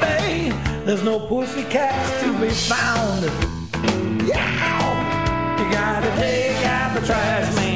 baby, there's no pussycat to be found. Yeah! You gotta take out the trash, man.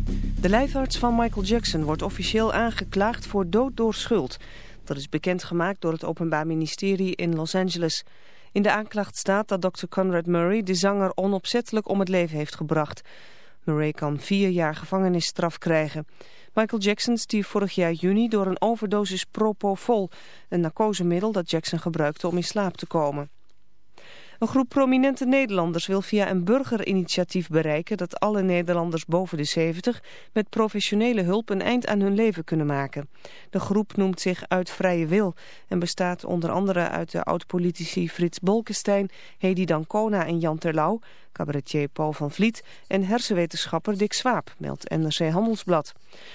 De lijfarts van Michael Jackson wordt officieel aangeklaagd voor dood door schuld. Dat is bekendgemaakt door het Openbaar Ministerie in Los Angeles. In de aanklacht staat dat Dr. Conrad Murray de zanger onopzettelijk om het leven heeft gebracht. Murray kan vier jaar gevangenisstraf krijgen. Michael Jackson stierf vorig jaar juni door een overdosis propofol, een narcosemiddel dat Jackson gebruikte om in slaap te komen. Een groep prominente Nederlanders wil via een burgerinitiatief bereiken dat alle Nederlanders boven de 70 met professionele hulp een eind aan hun leven kunnen maken. De groep noemt zich Uit Vrije Wil en bestaat onder andere uit de oud-politici Frits Bolkestein, Hedy Dancona en Jan Terlouw, cabaretier Paul van Vliet en hersenwetenschapper Dick Swaap, meldt NRC Handelsblad.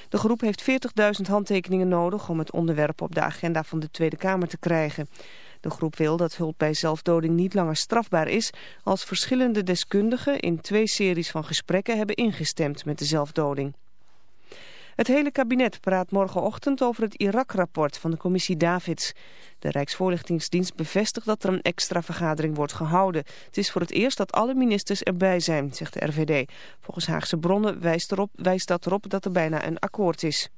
De groep heeft 40.000 handtekeningen nodig om het onderwerp op de agenda van de Tweede Kamer te krijgen. De groep wil dat hulp bij zelfdoding niet langer strafbaar is als verschillende deskundigen in twee series van gesprekken hebben ingestemd met de zelfdoding. Het hele kabinet praat morgenochtend over het Irak-rapport van de commissie Davids. De Rijksvoorlichtingsdienst bevestigt dat er een extra vergadering wordt gehouden. Het is voor het eerst dat alle ministers erbij zijn, zegt de RVD. Volgens Haagse bronnen wijst, erop, wijst dat erop dat er bijna een akkoord is.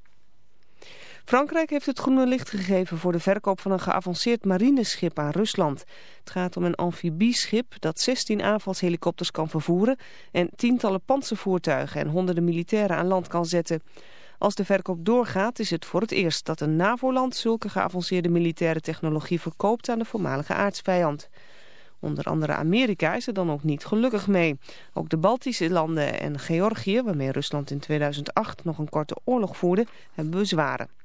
Frankrijk heeft het groene licht gegeven voor de verkoop van een geavanceerd marineschip aan Rusland. Het gaat om een amfibieschip dat 16 aanvalshelikopters kan vervoeren en tientallen panzervoertuigen en honderden militairen aan land kan zetten. Als de verkoop doorgaat is het voor het eerst dat een NAVO-land zulke geavanceerde militaire technologie verkoopt aan de voormalige aardsvijand. Onder andere Amerika is er dan ook niet gelukkig mee. Ook de Baltische landen en Georgië, waarmee Rusland in 2008 nog een korte oorlog voerde, hebben bezwaren.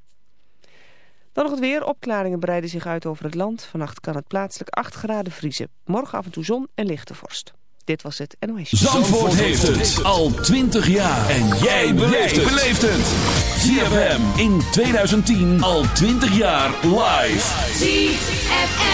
Dan nog het weer. Opklaringen breiden zich uit over het land. Vannacht kan het plaatselijk 8 graden vriezen. Morgen af en toe zon en lichte vorst. Dit was het NOS. Zandvoort heeft het al 20 jaar. En jij beleeft het. ZFM in 2010 al 20 jaar live. ZFM.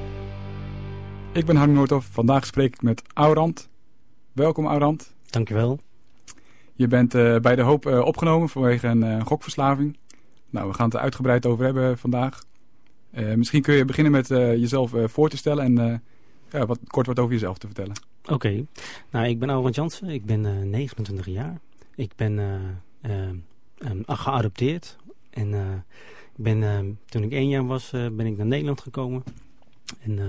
Ik ben Harm Noordhoff. Vandaag spreek ik met Aurand. Welkom Aurand. Dankjewel. Je bent uh, bij De Hoop uh, opgenomen vanwege een uh, gokverslaving. Nou, we gaan het er uitgebreid over hebben vandaag. misschien kun je beginnen met jezelf voor te stellen en ja, wat, kort wat over jezelf te vertellen. Oké. Okay. Nou, ik ben Aurand Jansen. Ik ben 29 jaar. Ik ben um, geadopteerd. En ik ben, toen ik één jaar was, ben ik naar Nederland gekomen. En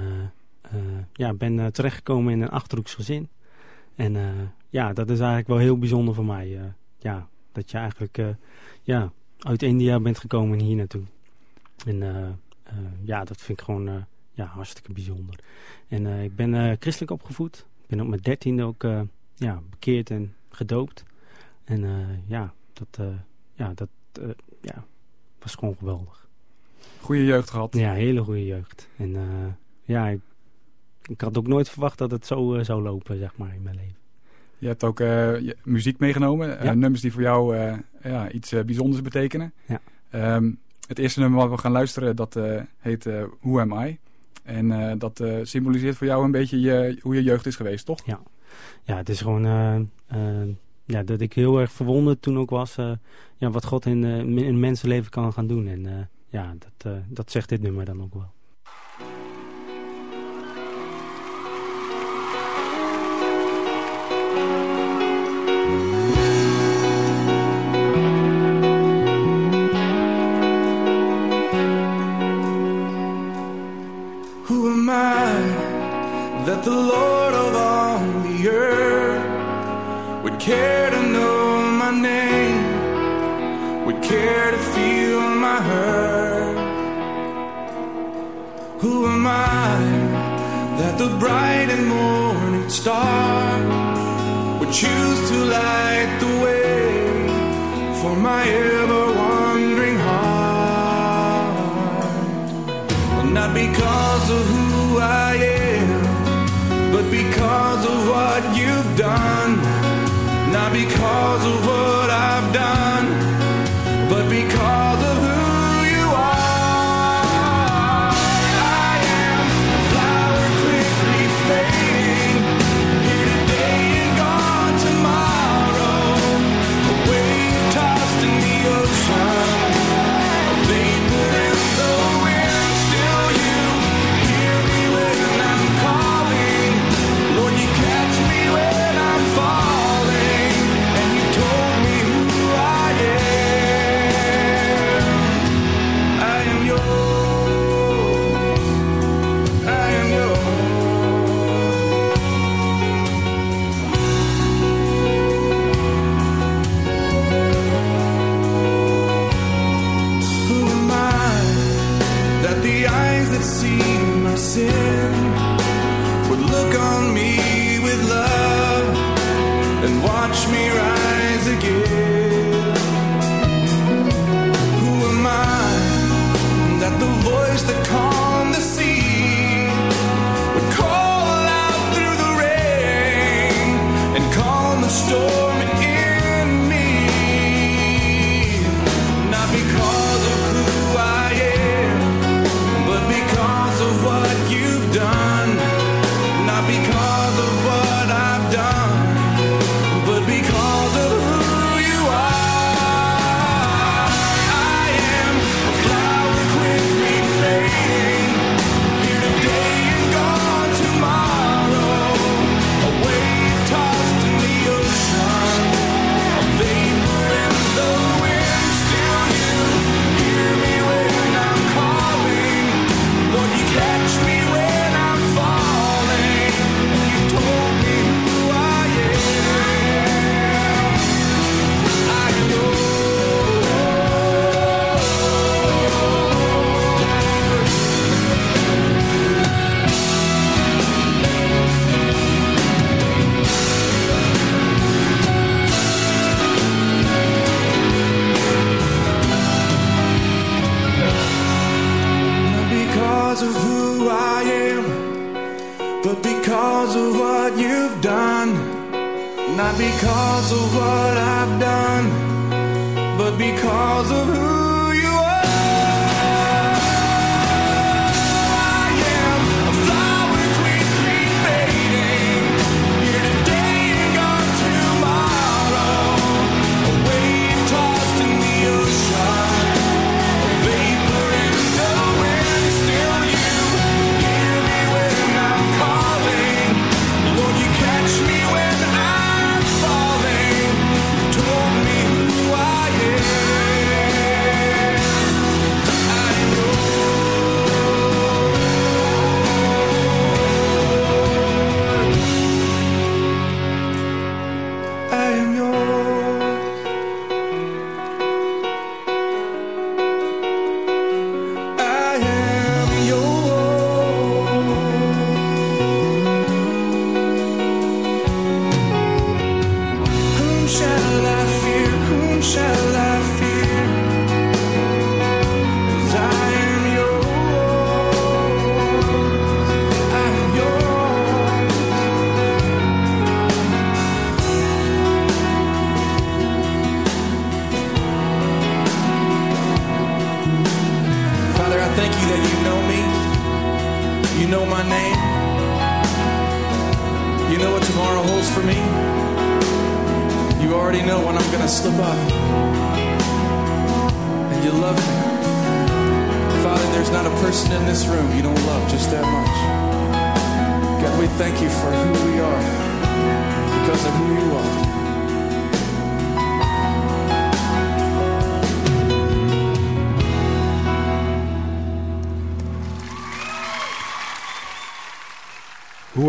ja, ben terechtgekomen in een Achterhoeks gezin. En ja, dat is eigenlijk wel heel bijzonder voor mij. ja, dat je eigenlijk ja, uit India bent gekomen hier naartoe. En ja, dat vind ik gewoon ja, hartstikke bijzonder. En ik ben christelijk opgevoed. Ik ben op mijn dertiende ook ja, bekeerd en gedoopt. En ja, dat, ja, dat ja, was gewoon geweldig. Goede jeugd gehad. Ja, hele goede jeugd. En ja, ik ik had ook nooit verwacht dat het zo eh, zou lopen, zeg maar, in mijn leven. Je hebt ook eh, muziek meegenomen. Eh, nummers die voor jou ja, iets bijzonders betekenen. Ja. Ehm, het eerste nummer wat we gaan luisteren, dat heet Who Am I? En dat symboliseert voor jou een beetje je, hoe je jeugd is geweest, toch? Ja, ja het is gewoon ja, dat ik heel erg verwonderd toen ook was ja, wat God in, in mensenleven kan gaan doen. En ja, dat, dat zegt dit nummer dan ook wel.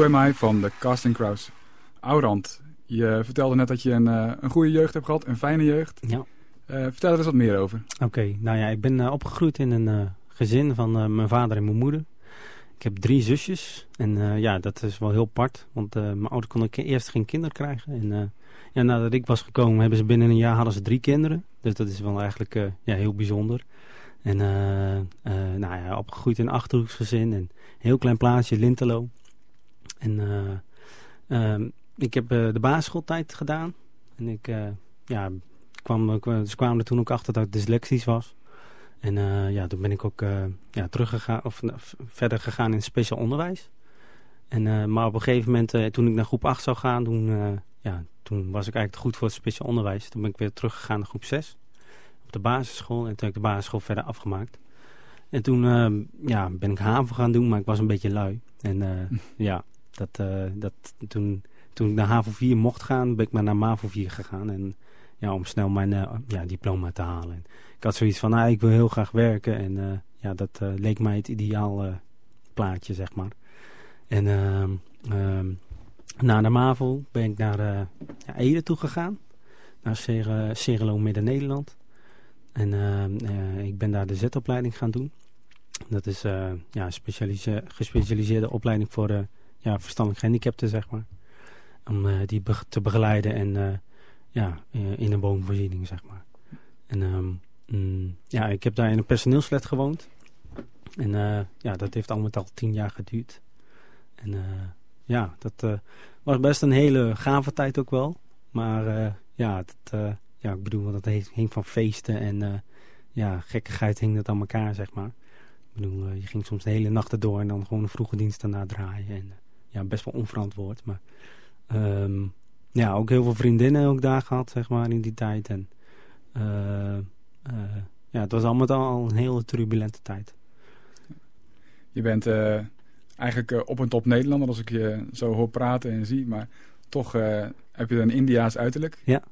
Hoe am I van de Casting Crowds. Aurand, je vertelde net dat je een, uh, een goede jeugd hebt gehad, een fijne jeugd. Ja. Uh, vertel er eens wat meer over. Oké, nou ja, ik ben uh, opgegroeid in een gezin van mijn vader en mijn moeder. Ik heb drie zusjes en ja, dat is wel heel apart, want mijn ouders konden eerst geen kinderen krijgen. En ja, nadat ik was gekomen hebben ze binnen een jaar hadden ze drie kinderen. Dus dat is wel eigenlijk ja, heel bijzonder. En nou ja, opgegroeid in een Achterhoeksgezin en een heel klein plaatsje, Lintelo. En uh, ik heb uh, de basisschooltijd gedaan. En ik uh, ja, kwam, ze kwamen er toen ook achter dat ik dyslexisch was. En ja, toen ben ik ook ja, teruggegaan, of verder gegaan in speciaal onderwijs. En, maar op een gegeven moment, toen ik naar groep 8 zou gaan, toen, ja, toen was ik eigenlijk goed voor het speciaal onderwijs. Toen ben ik weer teruggegaan naar groep 6 op de basisschool. En toen heb ik de basisschool verder afgemaakt. En toen ja, ben ik haven gaan doen, maar ik was een beetje lui. En ja, dat, uh, dat, toen, toen ik naar HAVO 4 mocht gaan, ben ik maar naar MAVO 4 gegaan. En, ja, om snel mijn uh, ja, diploma te halen. En ik had zoiets van, nou, ik wil heel graag werken. En uh, ja, dat leek mij het ideaal plaatje, zeg maar. En ehm, ehm, na de MAVO ben ik naar Ede toe gegaan. Naar Cerelo Midden-Nederland. En ehm, ik ben daar de Z-opleiding gaan doen. Dat is ja, een gespecialiseerde opleiding voor ja, verstandelijk gehandicapten, zeg maar. Om uh, die te begeleiden en uh, ja, in een woonvoorziening, zeg maar. En um, mm, ja, ik heb daar in een personeelsflat gewoond. En ja, dat heeft al met al tien jaar geduurd. En ja, dat was best een hele gave tijd ook wel. Maar ja, dat, ja, ik bedoel, dat hing van feesten en ja, gekkigheid hing dat aan elkaar, zeg maar. Ik bedoel, je ging soms de hele nachten door en dan gewoon een vroege dienst daarna draaien. En ja, best wel onverantwoord. Maar um, ja, ook heel veel vriendinnen ook daar gehad, zeg maar, in die tijd. En uh, uh, ja, het was allemaal al een hele turbulente tijd. Je bent uh, eigenlijk op en top Nederlander als ik je zo hoor praten en zie. Maar toch heb je een Indiaas uiterlijk. Ja.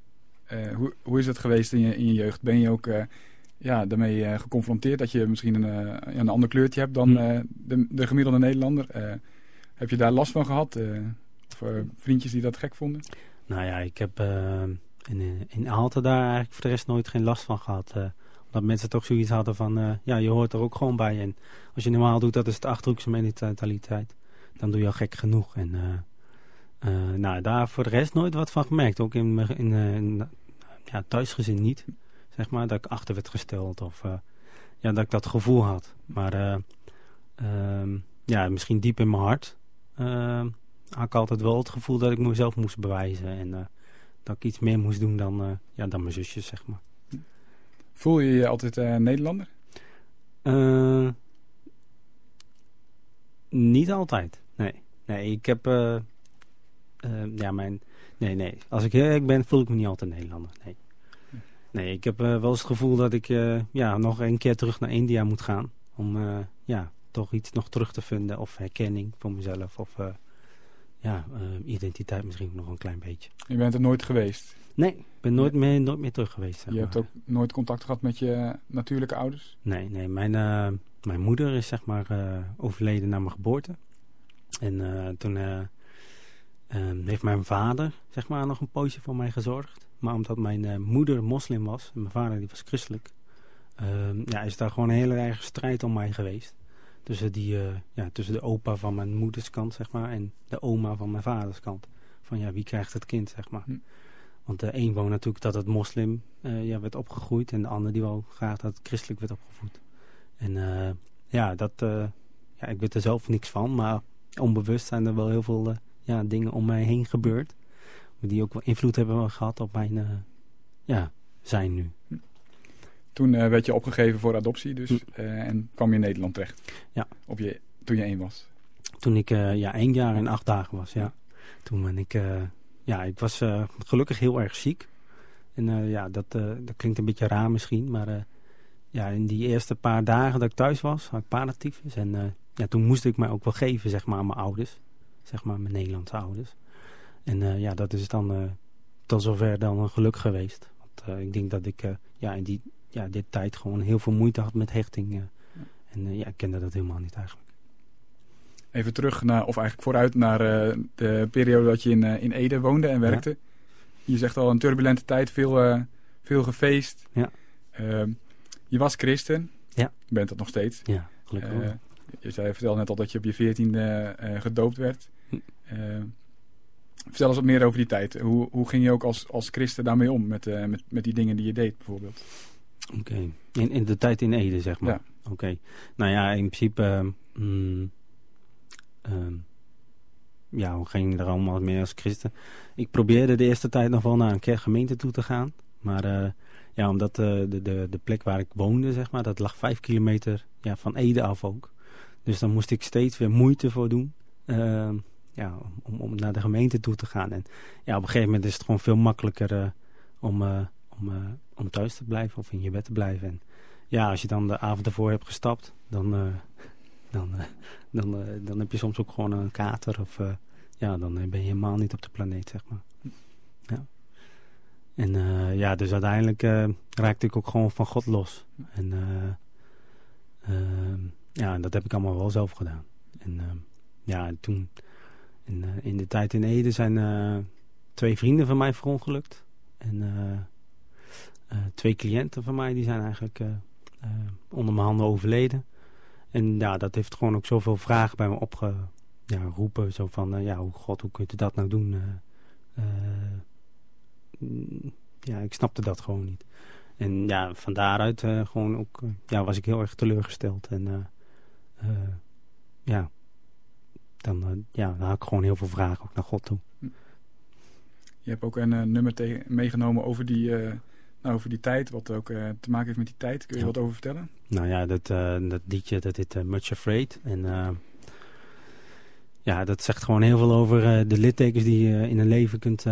hoe, hoe is het geweest in je, in je jeugd? Ben je ook ja, daarmee geconfronteerd dat je misschien een, een ander kleurtje hebt dan hm. de, de gemiddelde Nederlander? Heb je daar last van gehad? Uh, of uh, vriendjes die dat gek vonden? Nou ja, ik heb uh, in, in Aalten daar eigenlijk voor de rest nooit geen last van gehad. omdat mensen toch zoiets hadden van, ja, je hoort er ook gewoon bij. En als je normaal doet, dat is het Achterhoekse mentaliteit. Dan doe je al gek genoeg. En nou, daar voor de rest nooit wat van gemerkt. Ook in, in, in ja, thuisgezin niet. Zeg maar, dat ik achter werd gesteld. Of ja, dat ik dat gevoel had. Maar ehm, ja, misschien diep in mijn hart uh, had ik altijd wel het gevoel dat ik mezelf moest bewijzen. En uh, dat ik iets meer moest doen dan, uh, ja, dan mijn zusjes, zeg maar. Voel je je altijd Nederlander? niet altijd, nee. Nee, ik heb... ja, mijn... Nee, nee. Als ik heel erg ben, voel ik me niet altijd Nederlander, nee. Nee, ik heb wel eens het gevoel dat ik ja, nog een keer terug naar India moet gaan. Om ja, toch iets nog terug te vinden. Of herkenning voor mezelf. Of uh, ja, uh, identiteit misschien nog een klein beetje. Je bent er nooit geweest? Nee, ik ben nooit, meer, nooit meer terug geweest. Zeg je hebt ook nooit contact gehad met je natuurlijke ouders? Nee, nee mijn, uh, mijn moeder is zeg maar overleden na mijn geboorte. En toen ehm, heeft mijn vader zeg maar nog een poosje voor mij gezorgd. Maar omdat mijn moeder moslim was en mijn vader die was christelijk... Ehm, ja, is daar gewoon een hele erge strijd om mij geweest tussen, die, uh, ja, tussen de opa van mijn moeders kant, zeg maar, en de oma van mijn vaders kant. Van ja, wie krijgt het kind, zeg maar. Hm. Want de een wou natuurlijk dat het moslim uh, ja, werd opgegroeid en de ander die wou graag dat het christelijk werd opgevoed. En uh, ja, dat, ja, ik weet er zelf niks van, maar onbewust zijn er wel heel veel ja, dingen om mij heen gebeurd. Die ook wel invloed hebben gehad op mijn ja, zijn nu. Hm. Toen uh, werd je opgegeven voor adoptie dus, uh, en kwam je in Nederland terecht. Ja. Op je, toen je één was. Toen ik uh, ja, één jaar en acht dagen was, ja. Toen ben ik, ja, ik was gelukkig heel erg ziek. En ja, dat, dat klinkt een beetje raar misschien, maar ja, in die eerste paar dagen dat ik thuis was, had ik paratyfus. En ja, toen moest ik mij ook wel geven, zeg maar, aan mijn ouders. Zeg maar, mijn Nederlandse ouders. En ja, dat is dan tot zover dan een geluk geweest. Want ik denk dat ik ja, in die ja, dit tijd gewoon heel veel moeite had met hechting. Ja. En uh, ja, ik kende dat helemaal niet eigenlijk. Even terug naar, of eigenlijk vooruit naar uh, de periode dat je in, uh, in Ede woonde en werkte. Ja. Je zegt al een turbulente tijd, veel, veel gefeest. Ja. Ehm, je was christen. Ja. Je bent dat nog steeds. Ja, gelukkig Je zei, vertelde net al dat je op je veertiende gedoopt werd. Hm. Ehm, vertel eens wat meer over die tijd. Hoe, hoe ging je ook als, als christen daarmee om met, met, met die dingen die je deed bijvoorbeeld? Oké, okay. in, in de tijd in Ede, zeg maar. Ja. Oké. Okay. Nou ja, in principe... Mm, um, ja, hoe ging er allemaal mee als christen? Ik probeerde de eerste tijd nog wel naar een kerkgemeente toe te gaan. Maar uh, ja, omdat uh, de, de, de plek waar ik woonde, zeg maar, dat lag vijf kilometer ja, van Ede af ook. Dus dan moest ik steeds weer moeite voor doen. Uh, ja, om, om naar de gemeente toe te gaan. En ja, op een gegeven moment is het gewoon veel makkelijker uh, om, om, uh, om thuis te blijven of in je bed te blijven. En ja, als je dan de avond ervoor hebt gestapt, dan, dan, dan, dan heb je soms ook gewoon een kater. Of ja, dan ben je helemaal niet op de planeet, zeg maar. Ja. En ja, dus uiteindelijk raakte ik ook gewoon van God los. En ja, dat heb ik allemaal wel zelf gedaan. En ja, toen... In, in de tijd in Ede zijn twee vrienden van mij verongelukt. En twee cliënten van mij die zijn eigenlijk onder mijn handen overleden. En ja, dat heeft gewoon ook zoveel vragen bij me opgeroepen. Ja, zo van, ja, hoe god, hoe kunt u dat nou doen? ja, ik snapte dat gewoon niet. En ja, van daaruit gewoon ook, ja, was ik heel erg teleurgesteld. En ja, dan, ja, dan had ik gewoon heel veel vragen ook naar God toe. Je hebt ook een nummer meegenomen over die, over die tijd, wat ook te maken heeft met die tijd. Kun je ja. wat over vertellen? Nou ja, dat, dat liedje dat heet Much Afraid. En ja, dat zegt gewoon heel veel over de littekens die je in een leven kunt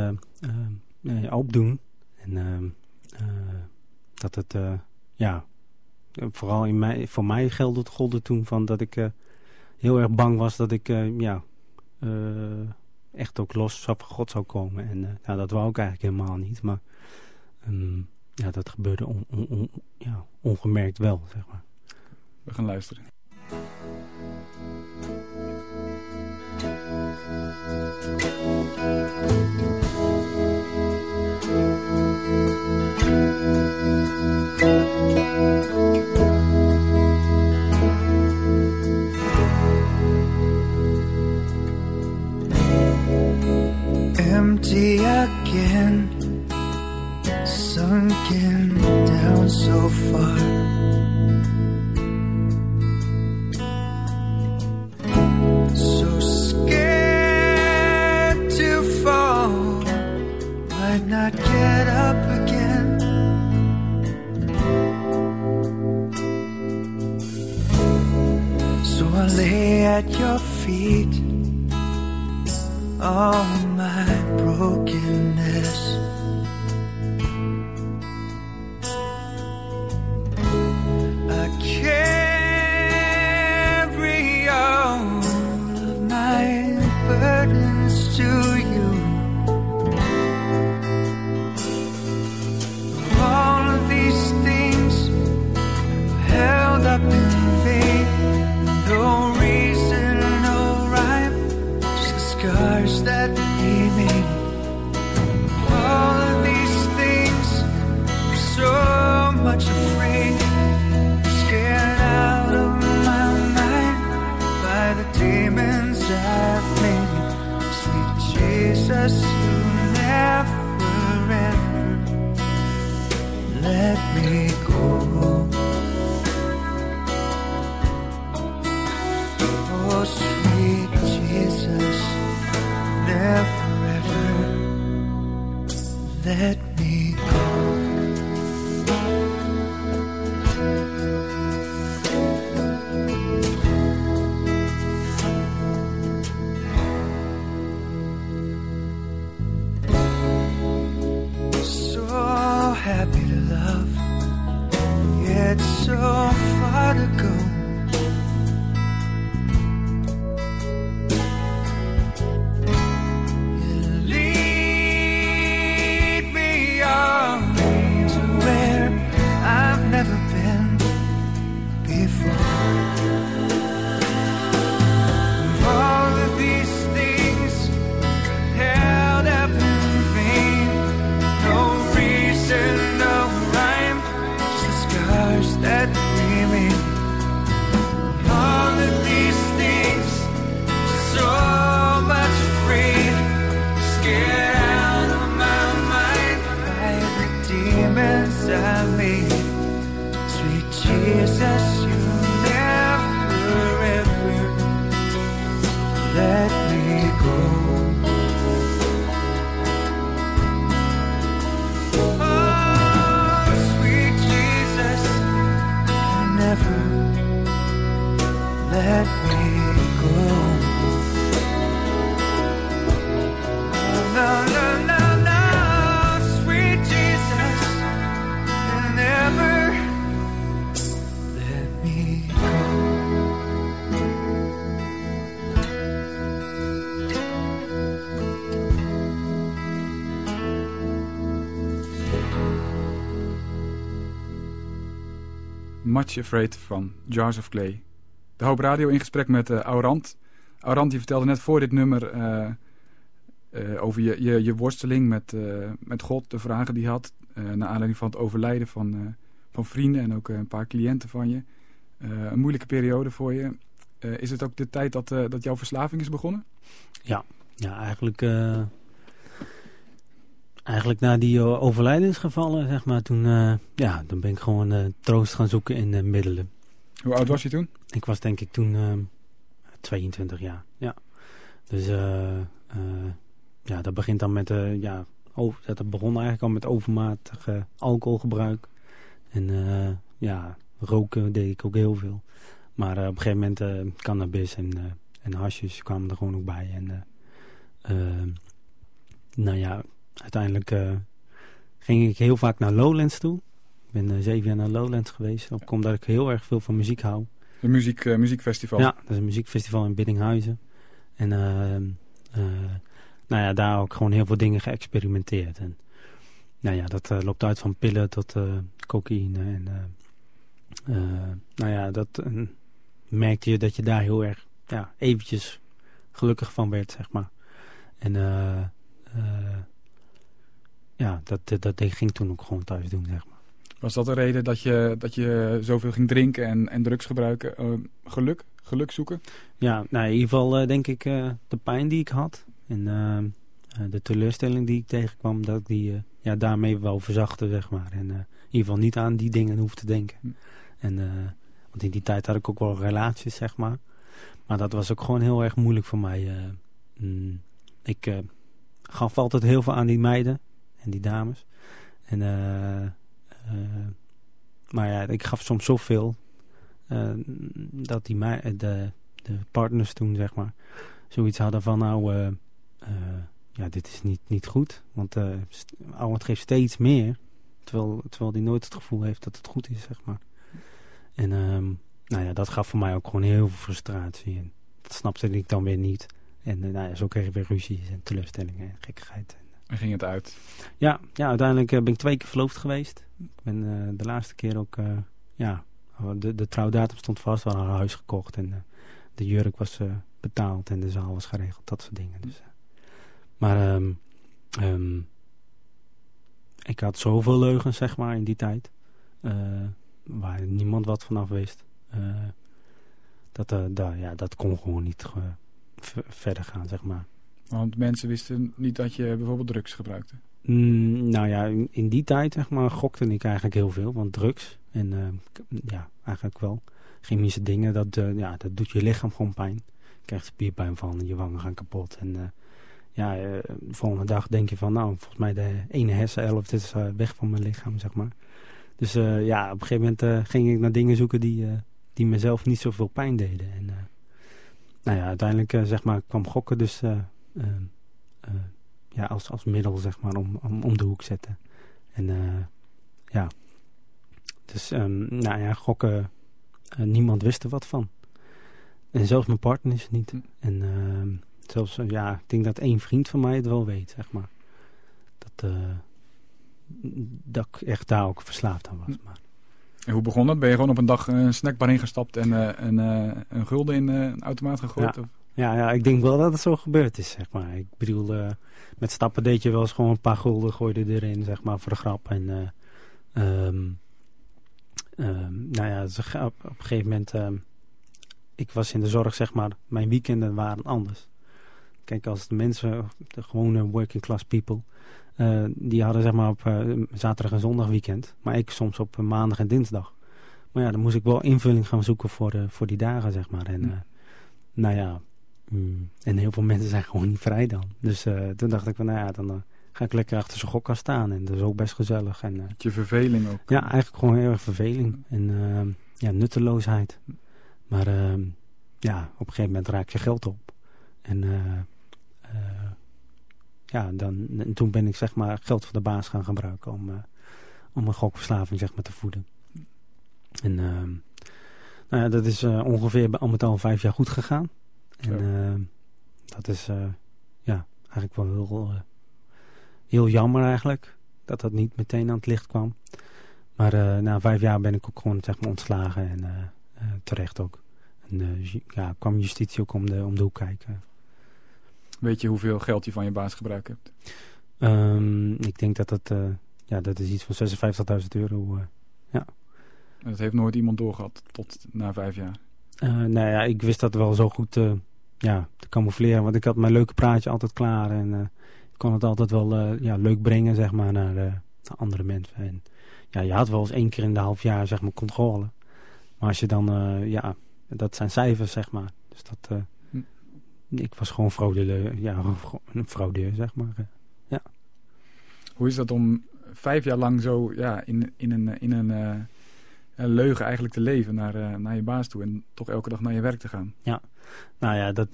opdoen. En dat het, ja, vooral in mij, voor mij geldt het golden toen van dat ik heel erg bang was dat ik uh, ja, uh, echt ook los van God zou komen. En uh, nou, dat wou ik eigenlijk helemaal niet. Maar um, ja, dat gebeurde on, on, on, ja, ongemerkt wel, zeg maar. We gaan luisteren. empty again, sunken down so far. Afraid van Jars of Clay. De Hoop Radio in gesprek met uh, Aurant. Aurant die vertelde net voor dit nummer eh, eh, over je, je, je worsteling met, met God. De vragen die je had. naar aanleiding van het overlijden van, van vrienden en ook een paar cliënten van je. Een moeilijke periode voor je. Is het ook de tijd dat, dat jouw verslaving is begonnen? Ja, ja eigenlijk, eigenlijk na die eh, overlijdensgevallen, zeg maar, toen, eh, ja, dan ben ik gewoon eh, troost gaan zoeken in de middelen. Hoe oud was je toen? Ik was denk ik toen eh, 22 jaar, ja. Dus ja, dat begint dan met, eh, ja, over, dat begon eigenlijk al met overmatig alcoholgebruik. En ja, roken deed ik ook heel veel. Maar op een gegeven moment cannabis en, en hasjes kwamen er gewoon ook bij. En eh, eh, nou ja, uiteindelijk eh, ging ik heel vaak naar Lowlands toe. Ik ben eh, zeven jaar naar Lowlands geweest. Ook omdat ik heel erg veel van muziek hou. Een muziek, eh, muziekfestival? Ja, dat is een muziekfestival in Biddinghuizen. En nou ja, daar ook gewoon heel veel dingen geëxperimenteerd. En nou ja, dat loopt uit van pillen tot cocaïne. En nou ja, dat merkte je dat je daar heel erg ja, eventjes gelukkig van werd, zeg maar. En ja, dat, dat, dat ging toen ook gewoon thuis doen, zeg maar. Was dat de reden dat je, dat je zoveel ging drinken en, en drugs gebruiken? Eh, geluk? Geluk zoeken? Ja, nou in ieder geval eh, denk ik eh, de pijn die ik had. En de teleurstelling die ik tegenkwam, dat ik die ja, daarmee wel verzachtte, zeg maar. En in ieder geval niet aan die dingen hoef te denken. En, eh, want in die tijd had ik ook wel relaties, zeg maar. Maar dat was ook gewoon heel erg moeilijk voor mij. Mm, ik gaf altijd heel veel aan die meiden en die dames. En, eh, eh, maar ja, ik gaf soms zoveel eh, dat die de, de partners toen, zeg maar, zoiets hadden van nou, ja, dit is niet, niet goed. Want eh st- Arnold geeft steeds meer, terwijl, terwijl hij nooit het gevoel heeft dat het goed is, zeg maar. En ehm, nou ja, dat gaf voor mij ook gewoon heel veel frustratie. En dat snapte ik dan weer niet. En nou ja, zo kreeg ik weer ruzies en teleurstellingen en gekkigheid. En ging het uit? Ja, ja uiteindelijk eh, ben ik twee keer verloofd geweest. Ik ben eh, de laatste keer ook, eh, ja, de, de trouwdatum stond vast. We hadden een huis gekocht en de jurk was betaald en de zaal was geregeld. Dat soort dingen. Dus. Maar ehm, ehm, ik had zoveel leugens, zeg maar, in die tijd. waar niemand wat vanaf wist. Dat, eh, da- ja, dat kon gewoon niet verder gaan, zeg maar. Want mensen wisten niet dat je bijvoorbeeld drugs gebruikte. Mm, nou ja, in, die tijd zeg maar, gokte ik eigenlijk heel veel. Want drugs en eh, ja, eigenlijk wel chemische dingen, dat, eh, ja, dat doet je lichaam gewoon pijn. Je krijgt spierpijn van, je wangen gaan kapot. En eh, ja, de volgende dag denk je van, nou, volgens mij de ene hersenhelft is weg van mijn lichaam, zeg maar. Dus ja, op een gegeven moment ging ik naar dingen zoeken die, die mezelf niet zoveel pijn deden. En nou ja, uiteindelijk zeg maar, kwam gokken dus... eh, eh, ja, als, als middel, zeg maar, om, om, om de hoek zetten. En eh, ja, dus ehm, nou ja, gokken, eh, niemand wist er wat van. En zelfs mijn partners niet. En ehm, zelfs, ja, ik denk dat één vriend van mij het wel weet, zeg maar. Dat, dat ik echt daar ook verslaafd aan was. Maar En hoe begon dat? Ben je gewoon op een dag een snackbar ingestapt en een, een gulden in een automaat gegooid? Ja. Of? Ja, ja, ik denk wel dat het zo gebeurd is, zeg maar. Ik bedoel, eh, met stappen deed je wel eens gewoon een paar gulden gooide erin, zeg maar, voor de grap. En eh, ehm, ehm, nou ja, op, op een gegeven moment, ehm, ik was in de zorg, zeg maar, mijn weekenden waren anders. Kijk, als de mensen, de gewone working class people, eh, die hadden zeg maar op zaterdag en zondag weekend. Maar ik soms op maandag en dinsdag. Maar ja, dan moest ik wel invulling gaan zoeken voor, voor die dagen, zeg maar. En, Hm. nou ja, mm, en heel veel mensen zijn gewoon niet vrij dan. Dus eh, toen dacht ik van, nou ja, dan eh, ga ik lekker achter zo'n gokkast staan. En dat is ook best gezellig. En, eh, Je verveling ook. ja, eigenlijk gewoon heel erg verveling. En eh, ja, nutteloosheid. Maar eh, ja, op een gegeven moment raak je geld op. En ja, dan, en toen ben ik zeg maar geld voor de baas gaan gebruiken om, om mijn gokverslaving zeg maar te voeden. En nou ja, dat is ongeveer al met al vijf jaar goed gegaan. En dat is ja, eigenlijk wel heel, heel jammer eigenlijk dat dat niet meteen aan het licht kwam. Maar na vijf jaar ben ik ook gewoon zeg maar, ontslagen en terecht ook. En ja, kwam justitie ook om de, om de hoek kijken. Weet je hoeveel geld je van je baas gebruikt hebt? Um, ik denk dat dat, ja, dat is iets van 56.000 euro. ja. En dat heeft nooit iemand doorgehad tot na vijf jaar? nou ja, ik wist dat wel zo goed ja, te camoufleren. Want ik had mijn leuke praatje altijd klaar. En ik kon het altijd wel ja, leuk brengen zeg maar, naar, naar andere mensen. En, ja, je had wel eens één keer in de half jaar zeg maar controle. Maar als je dan, ja, dat zijn cijfers zeg maar. Dus dat, hm. ik was gewoon fraudeur, ja, een fraudeur zeg maar. Ja. Hoe is dat om vijf jaar lang zo ja, in, in een, in een, een leugen eigenlijk te leven naar, naar je baas toe en toch elke dag naar je werk te gaan? Ja, nou ja, dat,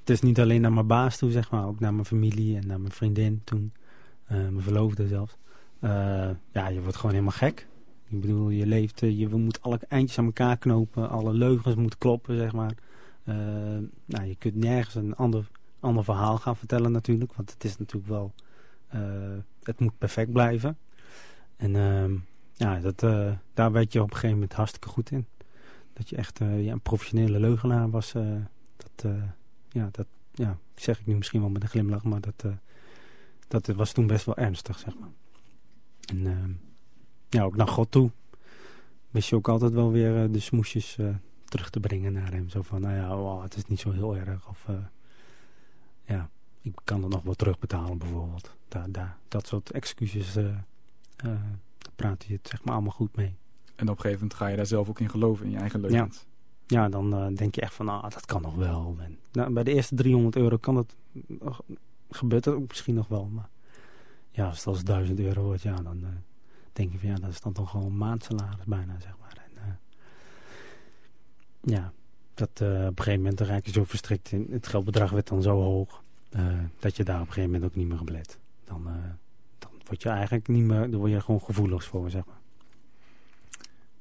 het is niet alleen naar mijn baas toe zeg maar, ook naar mijn familie en naar mijn vriendin toen. mijn verloofde zelfs. Ja, je wordt gewoon helemaal gek. Ik bedoel, je leeft, eh, je moet alle eindjes aan elkaar knopen. Alle leugens moeten kloppen, zeg maar. Nou, je kunt nergens een ander, ander verhaal gaan vertellen natuurlijk. Want het is natuurlijk wel... het moet perfect blijven. En ehm, ja, dat, daar werd je op een gegeven moment hartstikke goed in. Dat je echt ja, een professionele leugenaar was. dat, ja, dat ja, zeg ik nu misschien wel met een glimlach. Maar dat, dat was toen best wel ernstig, zeg maar. En uh, ja, ook naar God toe wist je ook altijd wel weer uh, de smoesjes uh, terug te brengen naar hem. Zo van, nou ja, oh, het is niet zo heel erg. Of uh, ja, ik kan het nog wel terugbetalen bijvoorbeeld. Daar, daar, dat soort excuses praat je het zeg maar allemaal goed mee. En op een gegeven moment ga je daar zelf ook in geloven, in je eigen leugens. Ja, ja dan denk je echt van, nou, dat kan nog wel. En, nou, bij de eerste 300 euro kan het, gebeurt dat ook misschien nog wel, maar ja, als het als 1000 euro wordt, ja, dan uh, denk je van ja, dat is dan toch gewoon een maandsalaris bijna, zeg maar. En, uh, ja, dat op een gegeven moment raak je zo verstrikt in. Het geldbedrag werd dan zo hoog, dat je daar op een gegeven moment ook niet meer geblet. Dan, dan word je eigenlijk niet meer, dan word je gewoon gevoelig voor, zeg maar.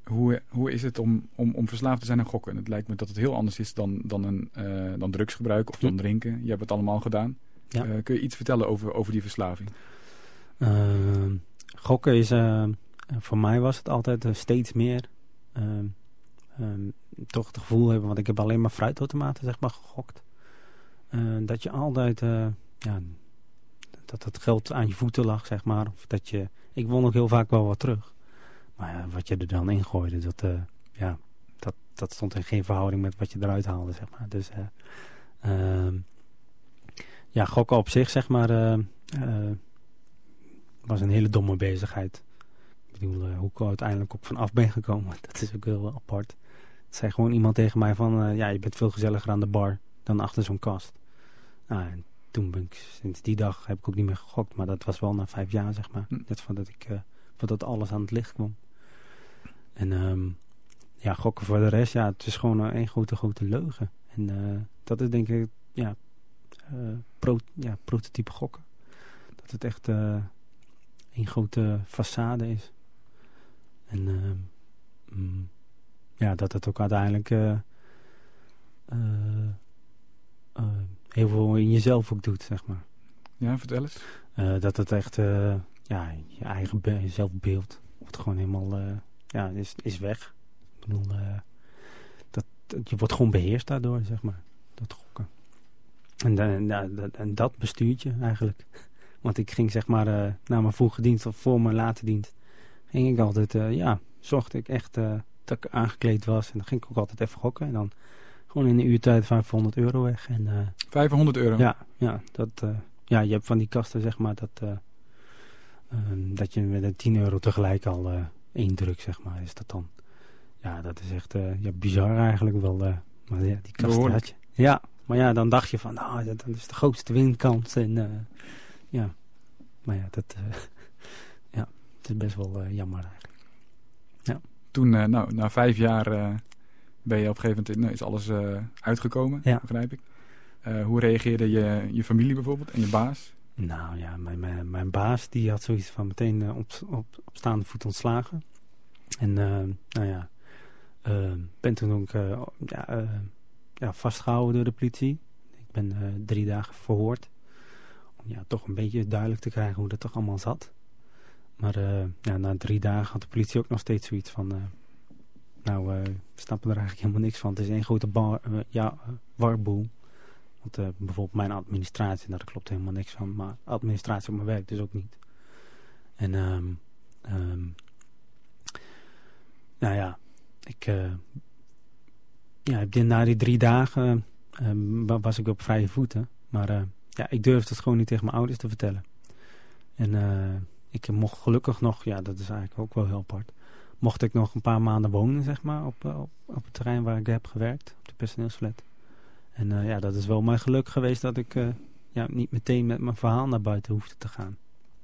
Hoe, hoe is het om, om, om verslaafd te zijn aan gokken? Het lijkt me dat het heel anders is dan, dan, een, dan drugsgebruik of dan drinken. Je hebt het allemaal gedaan. Ja. kun je iets vertellen over, over die verslaving? Uh, gokken is, uh, voor mij was het altijd steeds meer ehm, ehm, toch het gevoel hebben, want ik heb alleen maar fruitautomaten zeg maar gegokt. dat je altijd, ja, dat het geld aan je voeten lag zeg maar. Of dat je, ik won ook heel vaak wel wat terug. Maar wat je er dan ingooide, dat, ja, dat, dat stond in geen verhouding met wat je eruit haalde zeg maar. Dus ja, gokken op zich zeg maar was een hele domme bezigheid. Ik bedoel, hoe ik uiteindelijk op vanaf ben gekomen, dat is ook heel apart. Het zei gewoon iemand tegen mij van, ja, je bent veel gezelliger aan de bar dan achter zo'n kast. Nou, toen ben ik, sinds die dag heb ik ook niet meer gegokt, maar dat was wel na vijf jaar, zeg maar. Hm. Van dat ik, uh, voordat alles aan het licht kwam. En um, ja, gokken voor de rest, ja, het is gewoon een grote, grote leugen. En dat is denk ik, ja, pro, ja prototype gokken. Dat het echt een grote façade is. En uh, mm, ja, dat het ook uiteindelijk uh, uh, heel veel in jezelf ook doet, zeg maar. Ja, vertel eens. dat het echt, ja, je eigen zelfbeeld wordt gewoon helemaal, ja, is, is weg. Ik bedoel, dat, je wordt gewoon beheerst daardoor, zeg maar. Dat gokken. En, en, en dat bestuurt je eigenlijk. Want ik ging zeg maar uh, na mijn vroege dienst of voor mijn late dienst. Ging ik altijd, ja, zocht ik echt dat ik aangekleed was. En dan ging ik ook altijd even gokken. En dan gewoon in een uurtijd 500 euro weg. En, 500 euro? Ja, ja, dat, ja, je hebt van die kasten zeg maar dat, um, dat je met een 10 euro tegelijk al één druk zeg maar. Is dat dan. Ja, dat is echt ja, bizar eigenlijk wel. maar ja, die kasten had je. Ja, maar ja, dan dacht je van, nou, dat, dat is de grootste winkant. En ja, maar ja, dat uh, ja, het is best wel uh, jammer eigenlijk. Ja. Toen, uh, nou, na vijf jaar ben je op een gegeven moment, nou, is alles uh, uitgekomen, ja. begrijp ik. Uh, hoe reageerde je, je familie bijvoorbeeld en je baas? Nou ja, mijn, mijn, mijn baas die had zoiets van meteen op, op, op staande voet ontslagen. En nou ja, ben toen ook ja, ja, vastgehouden door de politie. Ik ben drie dagen verhoord. Om ja, toch een beetje duidelijk te krijgen hoe dat toch allemaal zat. Maar ja, na drie dagen had de politie ook nog steeds zoiets van... nou, we snappen er eigenlijk helemaal niks van. Het is één grote bar, ja, warboel. Want bijvoorbeeld mijn administratie, daar klopt helemaal niks van. Maar administratie op mijn werk dus ook niet. En um, um, nou ja, ik, ja, na die drie dagen um, was ik op vrije voeten. Maar ja, ik durfde het gewoon niet tegen mijn ouders te vertellen. En ik mocht gelukkig nog, ja dat is eigenlijk ook wel heel apart. Mocht ik nog een paar maanden wonen, zeg maar, op, op, op het terrein waar ik heb gewerkt. Op de personeelsflat. En uh, ja, dat is wel mijn geluk geweest dat ik uh, ja, niet meteen met mijn verhaal naar buiten hoefde te gaan.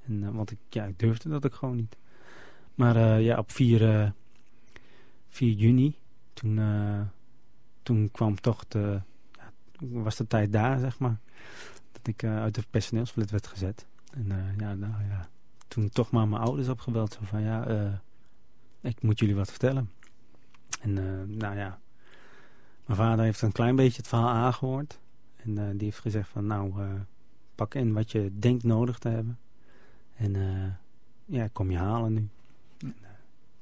En, uh, want ik, ja, ik durfde dat ik gewoon niet. Maar ja, op 4, 4 juni, toen, toen kwam toch de, ja, was de tijd daar, zeg maar. Dat ik uit de personeelsflat werd gezet. En ja, nou ja, toen toch maar mijn ouders opgebeld. Zo van, ja, ik moet jullie wat vertellen. En nou ja, mijn vader heeft een klein beetje het verhaal aangehoord. En uh, die heeft gezegd van nou, uh, pak in wat je denkt nodig te hebben. En ja, ik kom je halen nu. En,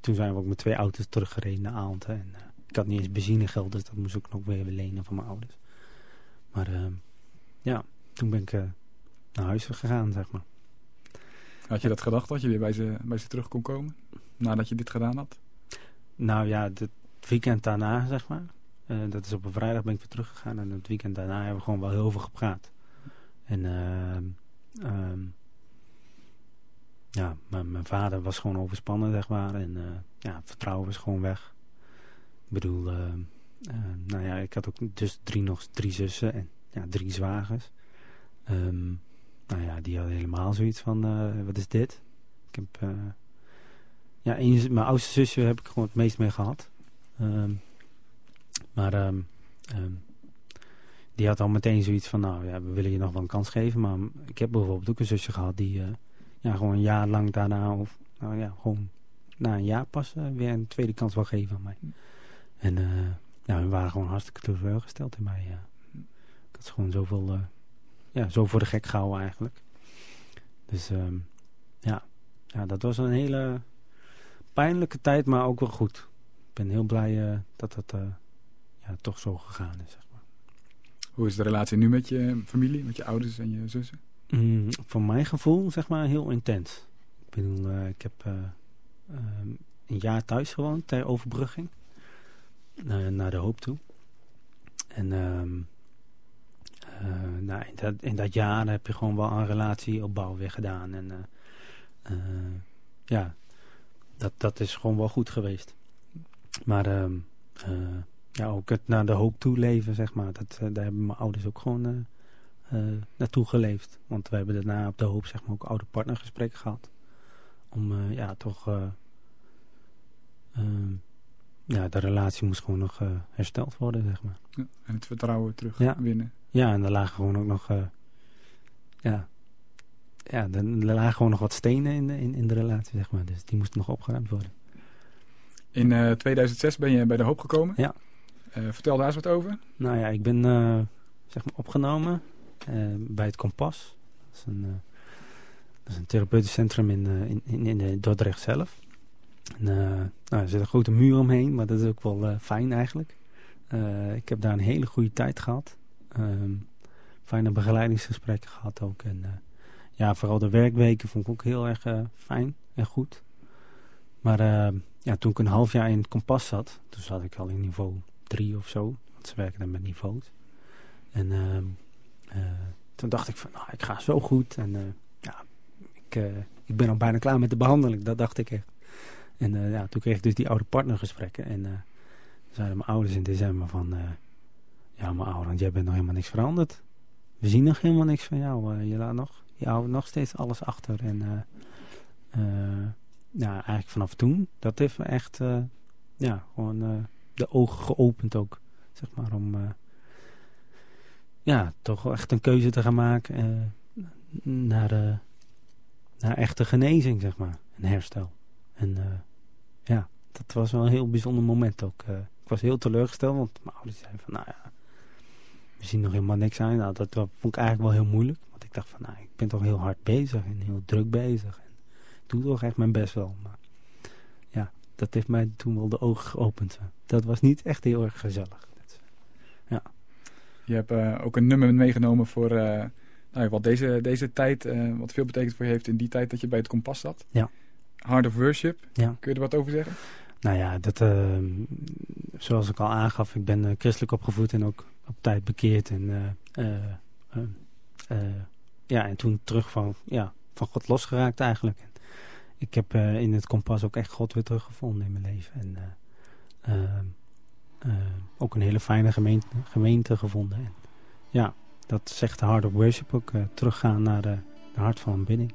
toen zijn we ook met twee auto's teruggereden naar Aalten. En ik had niet eens benzinegeld, dus dat moest ik nog weer lenen van mijn ouders. Maar ja, toen ben ik naar huis gegaan, zeg maar. Had je dat gedacht dat je weer bij ze, bij ze terug kon komen? Nadat je dit gedaan had? Nou ja, het weekend daarna, zeg maar. Uh, dat is op een vrijdag ben ik weer teruggegaan. En het weekend daarna hebben we gewoon wel heel veel gepraat. En uh, ja, mijn vader was gewoon overspannen, zeg maar. En uh, ja, vertrouwen was gewoon weg. Ik bedoel, nou ja, ik had ook dus drie, nog drie zussen en ja, drie zwagers. Um, nou ja, die hadden helemaal zoiets van, wat is dit? Ik heb, ja, mijn oudste zusje heb ik gewoon het meest mee gehad. Um, maar um, um, die had al meteen zoiets van, nou ja, we willen je nog wel een kans geven. Maar ik heb bijvoorbeeld ook een zusje gehad die uh, ja, gewoon een jaar lang daarna, of nou ja, gewoon na een jaar pas uh, weer een tweede kans wil geven aan mij. En uh, ja, we waren gewoon hartstikke teleurgesteld in mij. Ja. Ik had gewoon zoveel, ja, zo voor de gek gehouden eigenlijk. Dus ja. ja, dat was een hele pijnlijke tijd, maar ook wel goed. Ik ben heel blij dat dat ja, toch zo gegaan is. Zeg maar. Hoe is de relatie nu met je familie, met je ouders en je zussen? Mm, voor mijn gevoel, zeg maar, heel intens. Ik bedoel, uh, ik heb um, een jaar thuis gewoond ter overbrugging. Naar de hoop toe. En um, nou, in, dat, in dat jaar heb je gewoon wel een relatieopbouw weer gedaan. En ja, dat, dat is gewoon wel goed geweest. Maar um, ja, ook het naar de hoop toe leven, zeg maar. Dat, uh, daar hebben mijn ouders ook gewoon uh, naartoe geleefd. Want we hebben daarna op de hoop, zeg maar, ook oude partnergesprekken gehad. Om, ja, toch... Ehm, ja, de relatie moest gewoon nog hersteld worden, zeg maar. Ja, en het vertrouwen terug ja. winnen. Ja, en er lagen gewoon ook nog... ja, ja, er lagen gewoon nog wat stenen in de, in, in de relatie, zeg maar. Dus die moesten nog opgeruimd worden. In 2006 ben je bij de hoop gekomen. Ja. Uh, vertel daar eens wat over. Nou ja, ik ben uh, zeg maar opgenomen bij het Kompas. Dat is een, dat is een therapeutisch centrum in, in, in, in Dordrecht zelf. En, nou, er zit een grote muur omheen, maar dat is ook wel fijn eigenlijk. ik heb daar een hele goede tijd gehad. Um, fijne begeleidingsgesprekken gehad ook. En ja, vooral de werkweken vond ik ook heel erg fijn en goed. Maar ja, toen ik een half jaar in het kompas zat, toen zat ik al in niveau drie of zo. Want ze werken dan met niveaus. En uh, uh, toen dacht ik van, nou, ik ga zo goed. En uh, ja, ik, ik ben al bijna klaar met de behandeling. Dat dacht ik echt. En ja, toen kreeg ik dus die oude partnergesprekken. En zeiden mijn ouders in december van... ja, maar Aurand, jij bent nog helemaal niks veranderd. We zien nog helemaal niks van jou. je laat nog, je houdt nog steeds alles achter. En ja, eigenlijk vanaf toen, dat heeft me echt... ja, gewoon de ogen geopend ook. Zeg maar om eh, ja, toch echt een keuze te gaan maken eh, naar, eh, naar echte genezing, zeg maar. En herstel. En eh, ja, dat was wel een heel bijzonder moment ook. eh. ik was heel teleurgesteld, want mijn ouders zeiden van, nou ja, we zien nog helemaal niks aan. Nou, dat, dat vond ik eigenlijk wel heel moeilijk. Ik dacht van, nou, ik ben toch heel hard bezig en heel druk bezig. En ik doe toch echt mijn best wel. Maar ja, dat heeft mij toen wel de ogen geopend. Dat was niet echt heel erg gezellig. Ja. Je hebt eh, ook een nummer meegenomen voor eh, nou, wat deze, deze tijd, eh, wat veel betekent voor je heeft in die tijd dat je bij het kompas zat. Ja. Heart of Worship. Ja. Kun je er wat over zeggen? Nou ja, dat, eh, zoals ik al aangaf, ik ben christelijk opgevoed en ook op tijd bekeerd. En, ja, en toen terug van, ja, van God losgeraakt eigenlijk. En ik heb eh, in het kompas ook echt God weer teruggevonden in mijn leven. En eh, eh, ook een hele fijne gemeente, gevonden. En ja, dat zegt de of Worship ook, teruggaan naar de, hart van aanbidding.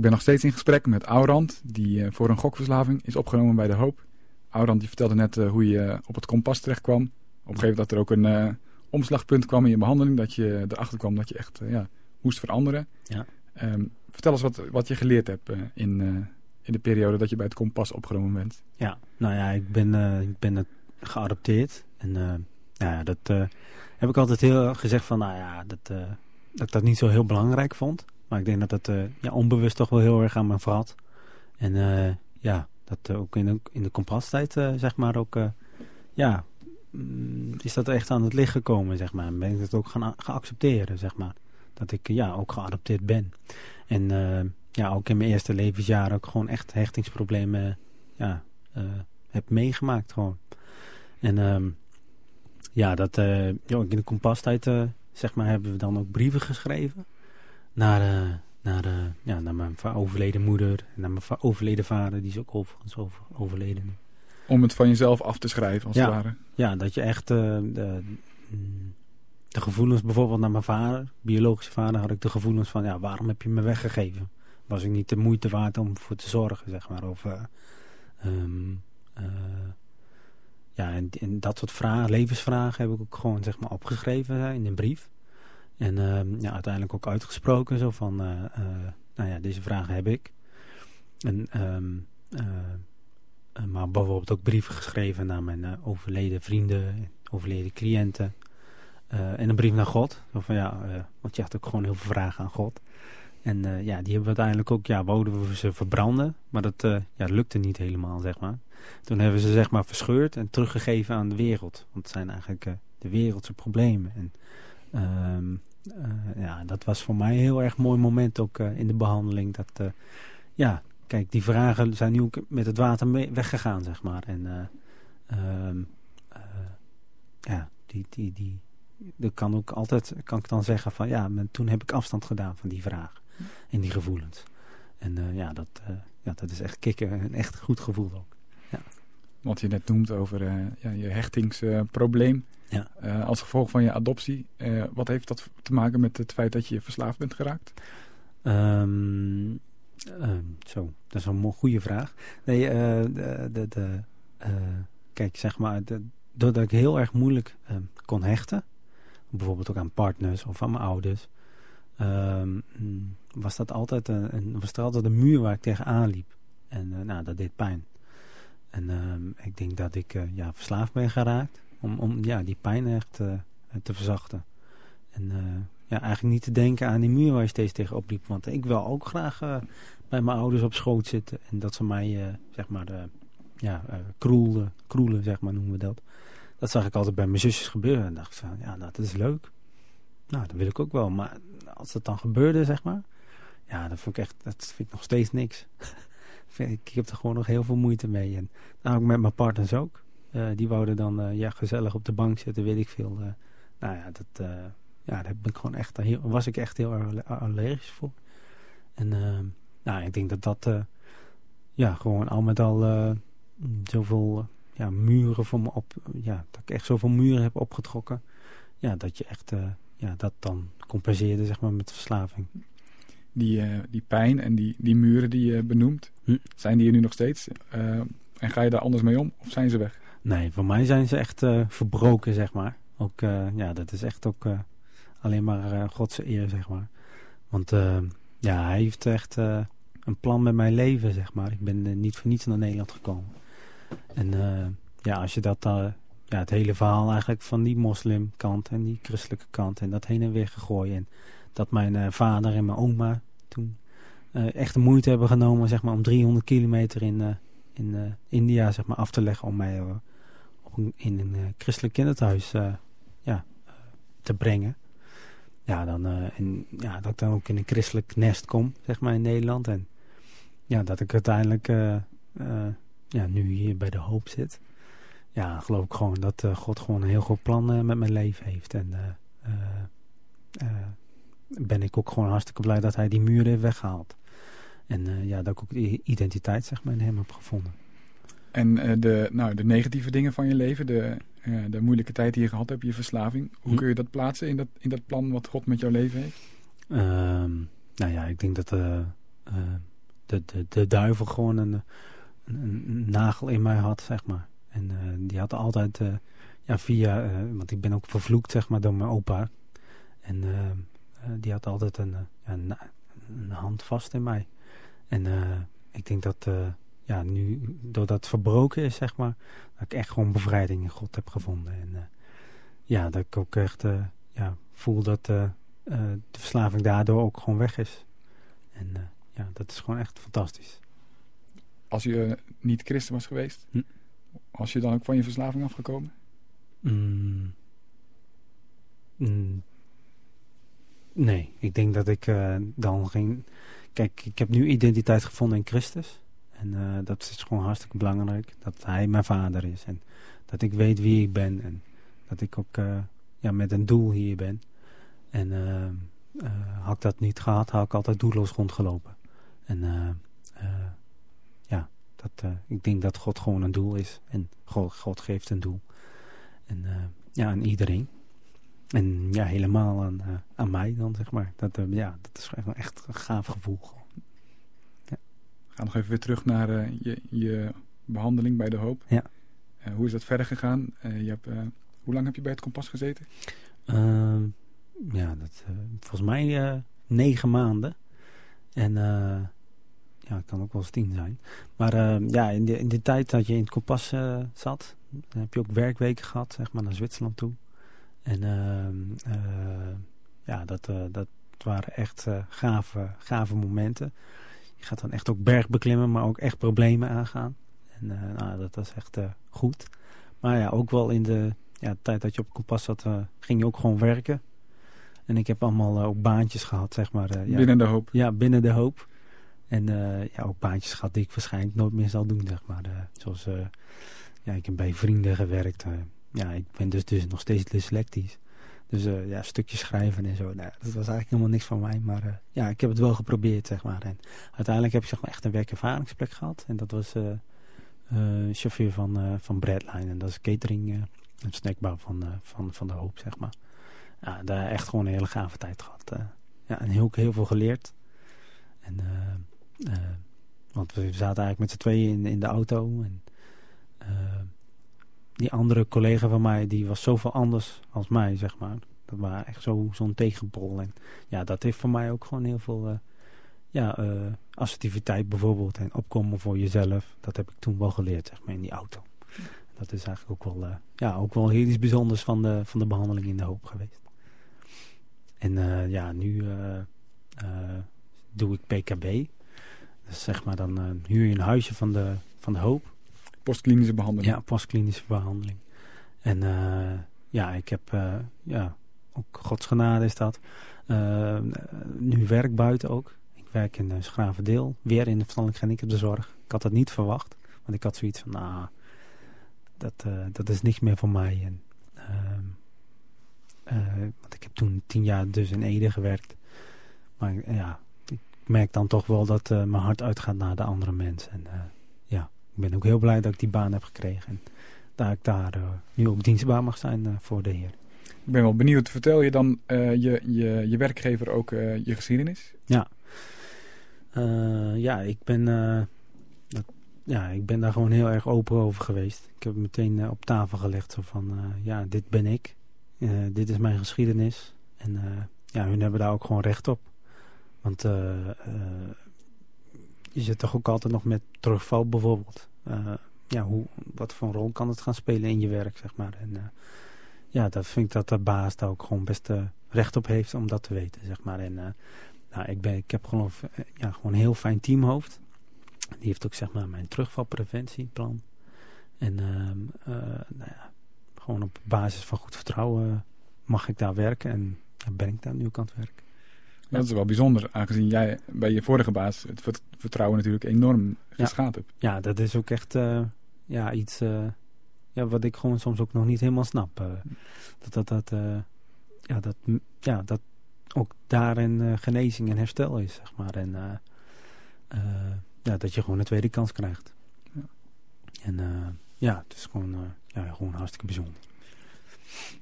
Ik ben nog steeds in gesprek met Aurand, die eh, voor een gokverslaving is opgenomen bij De Hoop. Aurand die vertelde net eh, hoe je op het kompas terecht kwam. Op een gegeven moment dat er ook een eh, omslagpunt kwam in je behandeling. Dat je erachter kwam dat je echt ja, moest veranderen. Ja. Ehm, vertel eens wat, wat je geleerd hebt in, in de periode dat je bij het kompas opgenomen bent. Ja, nou ja, ik ben, ik ben het geadopteerd. En nou ja, dat heb ik altijd heel gezegd van, nou ja, dat, dat ik dat niet zo heel belangrijk vond. Maar ik denk dat het uh, ja, onbewust toch wel heel erg aan me valt. En uh, ja, dat uh, ook in de, in de zeg maar, ook, ja, mm, is dat echt aan het licht gekomen, zeg maar. En ben ik dat ook gaan, accepteren, zeg maar. Dat ik, ja, ook geadopteerd ben. En ja, ook in mijn eerste levensjaren ook gewoon echt hechtingsproblemen, ja, heb meegemaakt gewoon. En um, ja, dat, joh, in de compastijd, zeg maar, hebben we dan ook brieven geschreven naar, uh, naar, uh, ja, naar mijn overleden moeder en naar mijn overleden vader. Die is ook overigens over, overleden. Om het van jezelf af te schrijven, als ja, het ware. Ja, dat je echt uh, de, de gevoelens bijvoorbeeld naar mijn vader, biologische vader, had ik de gevoelens van, ja, waarom heb je me weggegeven? Was ik niet de moeite waard om voor te zorgen, zeg maar. Of, um, ja, en, en, dat soort vragen, levensvragen heb ik ook gewoon, zeg maar, opgeschreven in een brief. En uh, ja, uiteindelijk ook uitgesproken. Zo van, uh, uh, nou ja, deze vragen heb ik. En, um, maar bijvoorbeeld ook brieven geschreven naar mijn overleden vrienden, overleden cliënten. en een brief naar God. Zo van, ja, want je had ook gewoon heel veel vragen aan God. En ja, die hebben we uiteindelijk ook, ja, wouden we ze verbranden. Maar dat ja, lukte niet helemaal, zeg maar. Toen hebben we ze, zeg maar, verscheurd en teruggegeven aan de wereld. Want het zijn eigenlijk de wereldse problemen. En... Uh, ja, dat was voor mij een heel erg mooi moment ook uh, in de behandeling. Dat, uh, ja, kijk, die vragen zijn nu ook met het water weggegaan, zeg maar. En um, ja, die, die, die, dat kan ook altijd, kan ik dan zeggen van, ja, toen heb ik afstand gedaan van die vraag. En die gevoelens. En ja, dat, ja, dat is echt kicken, een echt goed gevoel ook. Ja. Wat je net noemt over ja, je hechtingsprobleem. Ja. Uh, als gevolg van je adoptie. Uh, wat heeft dat te maken met het feit dat je verslaafd bent geraakt? Um, uh, zo, dat is een goede vraag. Nee, eh, de, de, de kijk, zeg maar, de, doordat ik heel erg moeilijk ehm, kon hechten, bijvoorbeeld ook aan partners of aan mijn ouders, um, was dat altijd een, een, was er altijd een muur waar ik tegenaan liep. En nou, dat deed pijn. En ik denk dat ik ja, verslaafd ben geraakt. Om, om ja, die pijn echt uh, te verzachten. En uh, ja, eigenlijk niet te denken aan die muur waar je steeds tegenop liep. Want ik wil ook graag uh, bij mijn ouders op schoot zitten. En dat ze mij, zeg maar, ja, kroelen, kroelen, zeg maar, noemen we dat. Dat zag ik altijd bij mijn zusjes gebeuren. En dacht van, ja, nou, dat is leuk. Nou, dat wil ik ook wel. Maar als dat dan gebeurde, zeg maar. Ja, dat vond ik echt, dat vind ik nog steeds niks. ik heb er gewoon nog heel veel moeite mee. En nou, ook met mijn partners ook. Uh, die wouden dan uh, ja, gezellig op de bank zitten, weet ik veel. Uh, nou ja, dat, ja, daar ben ik gewoon echt, heel, was ik echt heel allergisch voor. En nou, ik denk dat dat ja, gewoon al met al zoveel ja, muren voor me op... Ja, dat ik echt zoveel muren heb opgetrokken. Ja, dat je echt ja, dat dan compenseerde zeg maar, met verslaving. Die, die pijn en die, die muren die je benoemt, hm. zijn die er nu nog steeds? en ga je daar anders mee om of zijn ze weg? Nee, voor mij zijn ze echt uh, verbroken, zeg maar. Ook, uh, ja, dat is echt ook uh, alleen maar Godse eer, zeg maar. Want ja, hij heeft echt een plan met mijn leven, zeg maar. Ik ben niet voor niets naar Nederland gekomen. En ja, als je dat, ja, het hele verhaal eigenlijk van die moslimkant en die christelijke kant en dat heen en weer gegooid. En dat mijn vader en mijn oma toen echt de moeite hebben genomen, zeg maar, om 300 kilometer in, in India, zeg maar, af te leggen om mij in een uh, christelijk kinderthuis uh, ja, uh, te brengen. Ja, dan, ja, dat ik dan ook in een christelijk nest kom, zeg maar, in Nederland. En ja, dat ik uiteindelijk ja, nu hier bij de hoop zit. Ja, geloof ik gewoon dat God gewoon een heel goed plan met mijn leven heeft. En ben ik ook gewoon hartstikke blij dat hij die muren heeft weggehaald. En ja, dat ik ook die identiteit, zeg maar, in hem heb gevonden. En uh, de, nou, de negatieve dingen van je leven, de, uh, de moeilijke tijd die je gehad hebt, je verslaving. Hoe hm. kun je dat plaatsen in dat, in dat plan wat God met jouw leven heeft? Um, nou ja, ik denk dat uh, de, de, de duivel gewoon een, een, een nagel in mij had, zeg maar. En eh, die had altijd, eh, ja, via, eh, want ik ben ook vervloekt, zeg maar, door mijn opa. En eh, eh, die had altijd een, eh, een, een hand vast in mij. En eh, ik denk dat, eh, ja, nu, doordat het verbroken is, zeg maar, dat ik echt gewoon bevrijding in God heb gevonden. En eh, ja, dat ik ook echt, eh, ja, voel dat eh, de verslaving daardoor ook gewoon weg is. En ja, dat is gewoon echt fantastisch. Als je niet christen was geweest, Hm. was je dan ook van je verslaving afgekomen? Mm. Mm. Nee, ik denk dat ik dan geen... Kijk, ik heb nu identiteit gevonden in Christus. En eh, dat is gewoon hartstikke belangrijk. Dat hij mijn vader is. En dat ik weet wie ik ben. En dat ik ook eh, ja, met een doel hier ben. En eh, had ik dat niet gehad, had ik altijd doelloos rondgelopen. En ja, dat, ik denk dat God gewoon een doel is. En God, geeft een doel. En ja, aan iedereen. En ja, helemaal aan, aan mij dan, zeg maar. Dat, ja, dat is echt een gaaf gevoel. Ga nog even weer terug naar eh, je, je behandeling bij de hoop. Ja. Eh, hoe is dat verder gegaan? Eh, je hebt, hoe lang heb je bij het kompas gezeten? Ehm, ja, dat, volgens mij negen maanden. En ja, het kan ook wel eens tien zijn. Maar eh, ja, in de, in de tijd dat je in het kompas zat, dan heb je ook werkweken gehad, zeg maar, naar Zwitserland toe. En ehm, eh, ja, dat, dat waren echt gave, gave momenten. Je gaat dan echt ook bergbeklimmen, maar ook echt problemen aangaan. En eh, nou, dat was echt eh, goed. Maar ja, ook wel in de ja, tijd dat je op kompas zat, eh, ging je ook gewoon werken. En ik heb allemaal ook baantjes gehad, zeg maar. ja. Binnen de hoop. Ja, binnen de hoop. En ja, ook baantjes gehad die ik waarschijnlijk nooit meer zal doen, zeg maar. Zoals, ja, ik heb bij vrienden gewerkt. ja, ik ben dus, dus nog steeds dyslectisch. Dus eh, ja, stukjes schrijven en zo. Nou, dat was eigenlijk helemaal niks van mij. Maar eh, ja, ik heb het wel geprobeerd, zeg maar. En uiteindelijk heb ik zeg maar, echt een werkervaringsplek gehad. En dat was eh, chauffeur van, van Breadline. En dat is catering, een snackbar van, van, van de hoop, zeg maar. Ja, daar echt gewoon een hele gave tijd gehad. eh. ja, en heel, heel veel geleerd. En, want we zaten eigenlijk met z'n tweeën in, in de auto. En die andere collega van mij, die was zoveel anders als mij, zeg maar. Dat was echt zo- zo'n tegenpol. En ja, dat heeft voor mij ook gewoon heel veel... eh, ja, eh, assertiviteit bijvoorbeeld en opkomen voor jezelf. Dat heb ik toen wel geleerd, zeg maar, in die auto. Dat is eigenlijk ook wel, eh, ja, ook wel heel iets bijzonders van de, van de behandeling in de hoop geweest. En ja, nu doe ik PKB. Dus zeg maar, dan huur je een huisje van de, van de hoop. Postklinische behandeling. Ja, postklinische behandeling. En eh, ja, ik heb, eh, ja, ook Gods genade is dat. Eh, nu werk buiten ook. Ik werk in Schravendeel, weer in de verstandelijke gehandicaptenzorg. Ik had dat niet verwacht, want ik had zoiets van, nou, dat, dat is niks meer voor mij. Ehm, eh, want ik heb toen tien jaar dus in Ede gewerkt. Maar ja, ik merk dan toch wel dat mijn hart uitgaat naar de andere mensen. En ja, ben ook heel blij dat ik die baan heb gekregen. En dat ik daar eh, nu ook dienstbaar mag zijn eh, voor de Heer. Ik ben wel benieuwd. Vertel je dan eh, je, je, je werkgever ook je geschiedenis? Ja. Ja, ik ben, dat, ja, ik ben daar gewoon heel erg open over geweest. Ik heb het meteen op tafel gelegd. Zo van, ja, dit ben ik. Dit is mijn geschiedenis. En ja, hun hebben daar ook gewoon recht op. Want je zit toch ook altijd nog met terugval bijvoorbeeld. Eh, ja, hoe, wat voor een rol kan het gaan spelen in je werk, zeg maar. En eh, ja, dat vind ik dat de baas daar ook gewoon best eh, recht op heeft om dat te weten, zeg maar. En nou, ik, ben, ik heb geloof, ja, gewoon een heel fijn teamhoofd. Die heeft ook zeg maar mijn terugvalpreventieplan. En ehm, eh, nou ja, gewoon op basis van goed vertrouwen mag ik daar werken. En ben ik daar nu ook aan het werk. Ja, dat is wel bijzonder, aangezien jij bij je vorige baas het vert- vertrouwen natuurlijk enorm geschaad hebt. Ja, dat is ook echt eh, ja, iets eh, ja, wat ik gewoon soms ook nog niet helemaal snap. eh. dat, dat, dat, ja, dat, ja, dat ook daarin genezing en herstel is, zeg maar. En ja, dat je gewoon een tweede kans krijgt. Ja. En ja, het is gewoon, ja, gewoon hartstikke bijzonder.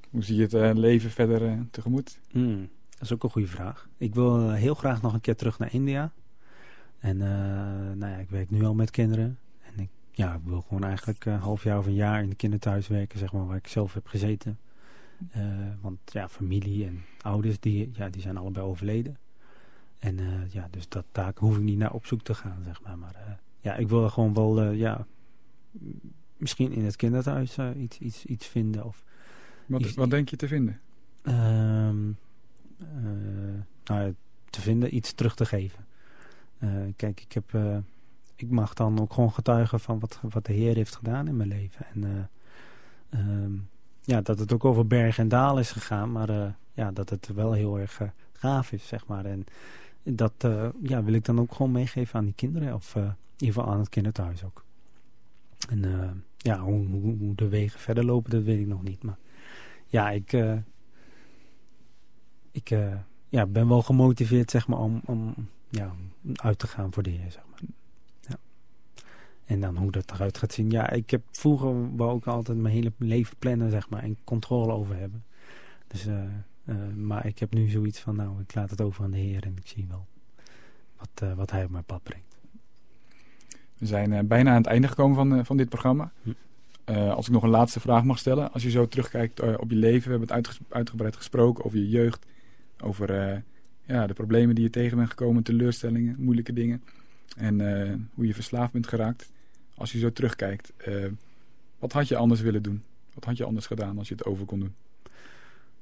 Hoe zie je het leven verder tegemoet? Hmm, dat is ook een goede vraag. Ik wil eh, heel graag nog een keer terug naar India. En eh, nou ja, ik werk nu al met kinderen. En ik, ja, ik wil gewoon eigenlijk een half jaar of een jaar in de kinderthuis werken, zeg maar, waar ik zelf heb gezeten. Eh, want ja, familie en ouders, die, ja, die zijn allebei overleden. En eh, ja, dus dat taak hoef ik niet naar op zoek te gaan, zeg maar. Maar eh, ja, ik wil gewoon wel, eh, ja, misschien in het kinderthuis eh, iets, iets, iets vinden. Of Wat, iets- wat denk je te vinden? Ehm, eh, nou ja, te vinden, iets terug te geven. Eh, kijk, ik, heb, eh, ik mag dan ook gewoon getuigen van wat, wat de Heer heeft gedaan in mijn leven. En eh, ehm, ja, dat het ook over berg en dal is gegaan, maar eh, ja, dat het wel heel erg eh, gaaf is, zeg maar. En dat eh, ja, wil ik dan ook gewoon meegeven aan die kinderen, of eh, in ieder geval aan het kinderthuis ook. En eh, ja, hoe, hoe, hoe de wegen verder lopen, dat weet ik nog niet. Maar ja, ik, eh, ik eh, ja, ben wel gemotiveerd zeg maar, om, om ja, uit te gaan voor de Heer. Zeg maar. ja. En dan hoe dat eruit gaat zien. Ja, ik heb vroeger wou ook altijd mijn hele leven plannen zeg maar, en controle over hebben. Dus, eh, eh, maar ik heb nu zoiets van, nou, ik laat het over aan de Heer en ik zie wel wat, wat Hij op mijn pad brengt. We zijn bijna aan het einde gekomen van, van dit programma. Hm. Als ik nog een laatste vraag mag stellen. Als je zo terugkijkt op je leven. We hebben het uitgebreid gesproken over je jeugd. Over eh, ja, de problemen die je tegen bent gekomen. Teleurstellingen, moeilijke dingen. En eh, hoe je verslaafd bent geraakt. Als je zo terugkijkt. eh, wat had je anders willen doen? Wat had je anders gedaan als je het over kon doen?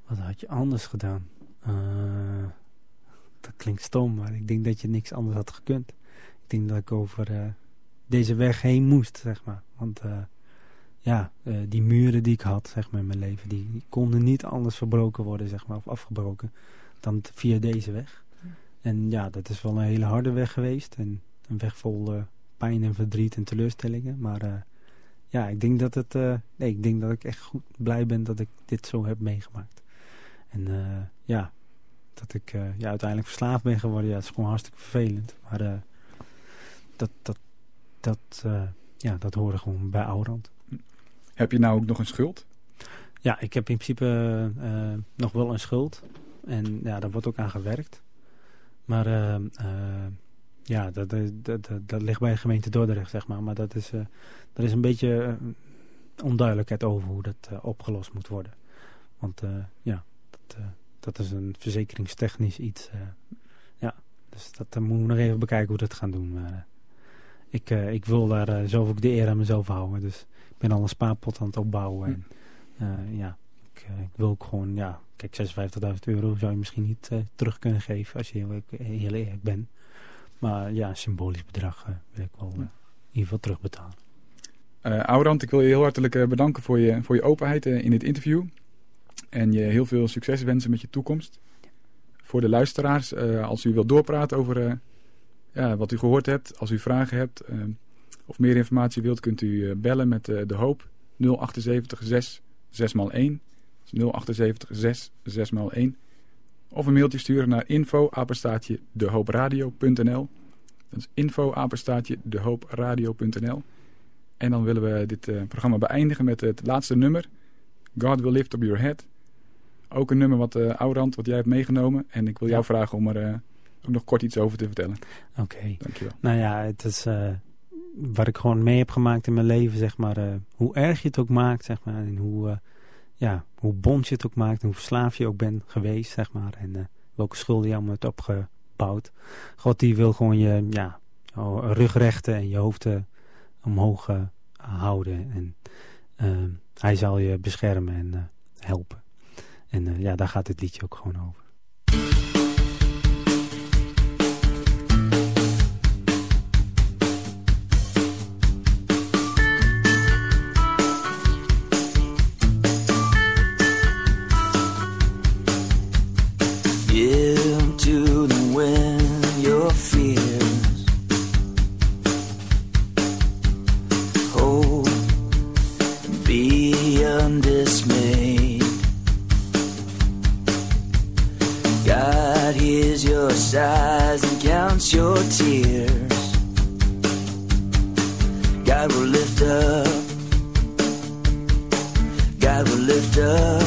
Wat had je anders gedaan? Dat klinkt stom, maar ik denk dat je niks anders had gekund. Ik denk dat ik over deze weg heen moest, zeg maar. Want ja, die muren die ik had, zeg maar, in mijn leven, die, die konden niet anders verbroken worden, zeg maar, of afgebroken, dan via deze weg. En ja, dat is wel een hele harde weg geweest. En een weg vol eh, pijn en verdriet en teleurstellingen. Maar eh, ja, ik denk dat het, eh, nee, ik denk dat ik echt goed blij ben dat ik dit zo heb meegemaakt. En ja, dat ik ja, uiteindelijk verslaafd ben geworden, ja, het is gewoon hartstikke vervelend. Maar dat, dat, dat, ja, dat hoorde gewoon bij Oudrand. Heb je nou ook nog een schuld? Ja, ik heb in principe nog wel een schuld. En ja, daar wordt ook aan gewerkt. Maar eh, eh, ja, dat, dat, dat, dat ligt bij de gemeente Dordrecht, zeg maar. Maar dat is, eh, er is een beetje onduidelijkheid over hoe dat opgelost moet worden. Want ja, dat, dat is een verzekeringstechnisch iets. ja, dus dat moeten we nog even bekijken hoe we dat gaan doen. Maar, ik, ik wil daar zelf ook de eer aan mezelf houden. Dus ik ben al een spaarpot aan het opbouwen. En, eh, ja, ik, eh, ik wil ook gewoon, ja, kijk, 56.000 euro zou je misschien niet eh, terug kunnen geven als je heel, heel eerlijk bent. Maar ja, een symbolisch bedrag eh, wil ik wel in ieder geval terugbetalen. Eh Aurand, ik wil je heel hartelijk bedanken voor je, voor je openheid in dit interview. En je heel veel succes wensen met je toekomst. Voor de luisteraars, als u wilt doorpraten over ja, wat u gehoord hebt, als u vragen hebt of meer informatie wilt, kunt u bellen met De Hoop 078 6 6 x 1. 078 6 6 x 1. Of een mailtje sturen naar info apenstaatje dehoopradio.nl. Dat is info apenstaatje dehoopradio.nl. En dan willen we dit eh, programma beëindigen met het laatste nummer. God Will Lift Up Your Head. Ook een nummer wat uh, Aurand, wat jij hebt meegenomen. En ik wil jou Ja. vragen om er eh, ook nog kort iets over te vertellen. Oké. Dankjewel. Nou ja, het is wat ik gewoon mee heb gemaakt in mijn leven, zeg maar. hoe erg je het ook maakt, zeg maar. En hoe, ja, hoe bond je het ook maakt. En hoe verslaafd je ook bent geweest, zeg maar. En eh, welke schulden je allemaal hebt opgebouwd. God die wil gewoon je ja, je rug rechten en je hoofd eh, omhoog eh, houden. En hij zal je beschermen en helpen. En ja, daar gaat dit liedje ook gewoon over. Undismayed. God hears your sighs and counts your tears. God will lift up. God will lift up.